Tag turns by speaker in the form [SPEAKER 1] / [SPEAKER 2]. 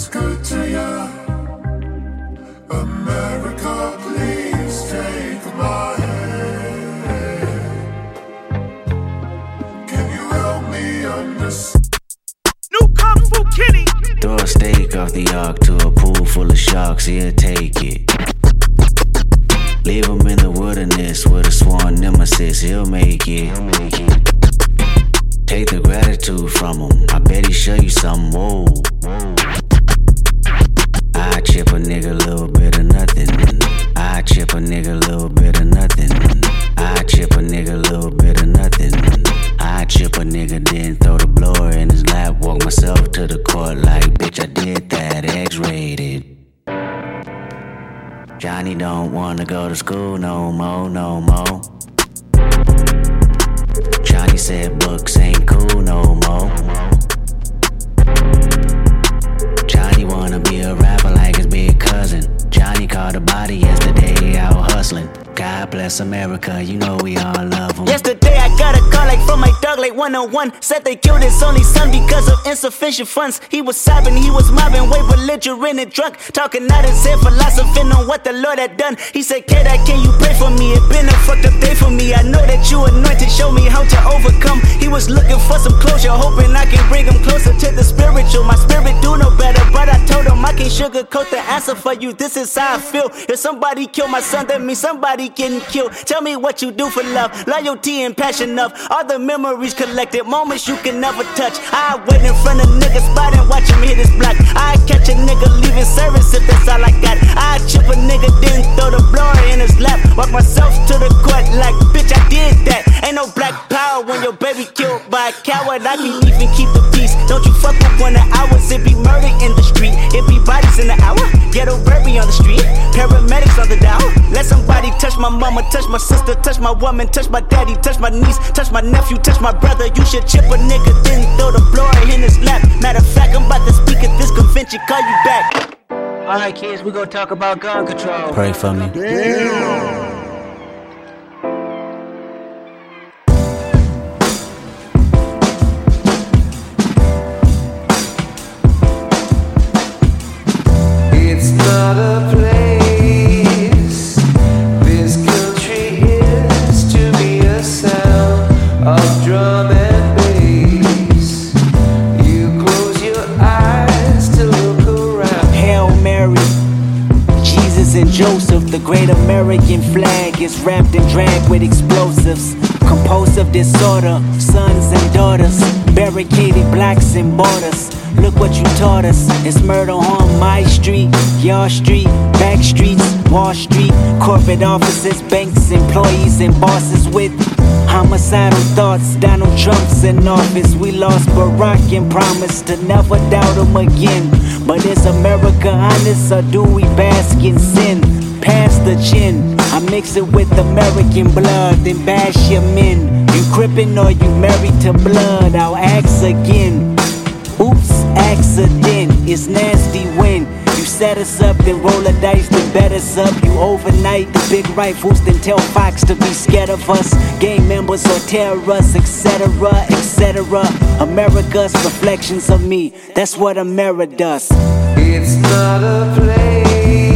[SPEAKER 1] is good to you. America, please take my hand. Can you help me understand?
[SPEAKER 2] New Kung Fu Kenny.
[SPEAKER 3] Throw a steak off the ark to a pool full of sharks, he'll take it. Leave him in the wilderness with a sworn nemesis, he'll make it. Take the gratitude from him, I bet he show you something, whoa. Chip a nigga a little bit of nothing. I chip a nigga a little bit of nothing. I chip a nigga a little bit of nothing. I chip a nigga, then throw the blower in his lap. Walk myself to the court like, bitch, I did that, X rated. Johnny don't wanna go to school no more, no more. Bless America, you know we all love him.
[SPEAKER 4] Yesterday I got a call like from my dog like 101 Said they killed his only son because of insufficient funds. He was sobbing, he was mobbing, way belligerent and drunk. Talking out his head, philosophing on what the Lord had done. He said, K-Dot can you pray for me? It been a fucked up day for me. I know that you anointed, show me how to He was looking for some closure, hoping I can bring him closer to the spiritual My spirit do no better, but I told him I can't sugarcoat the answer for you This is how I feel If somebody kill my son, that means somebody getting killed Tell me what you do for love, loyalty and passion of all the memories collected, moments you can never touch. I wait in front of niggas spot and watch him hit his block. I catch a nigga leaving service if that's all I got. I chip a nigga, then throw the blower in his lap. Walk myself baby killed by a coward. I can't even keep the peace. Don't you fuck with one of ours. It be murder in the street. It be bodies in the hour. Ghetto baby on the street. Paramedics on the down. Let somebody touch my mama, touch my sister, touch my woman, touch my daddy, touch my niece, touch my nephew, touch my brother. You should chip a nigga, then throw the blower in his lap. Matter of fact, I'm about to speak at this convention, call you back. Alright, kids, we gonna talk about gun control.
[SPEAKER 3] Pray for me.
[SPEAKER 5] It's
[SPEAKER 4] the great American flag is wrapped and dragged with explosives. Compulsive disorder, sons and daughters, barricaded blacks and borders. Look what you taught us. It's murder on my street, your street, back streets, Wall Street, corporate offices, banks, employees, and bosses with homicidal thoughts. Donald Trump's in office. We lost Barack and promised to never doubt him again. But is America honest or do we bask in sin? The chin. I mix it with American blood, then bash your men. You crippin' or you married to blood? I'll ax again. Oops, accident. It's nasty when you set us up, then roll the dice, then bet us up. You overnight the big rifles, then tell Fox to be scared of us. Gang members or terrorists, etc., etc. America's reflections of me. That's what America does.
[SPEAKER 5] It's not a place.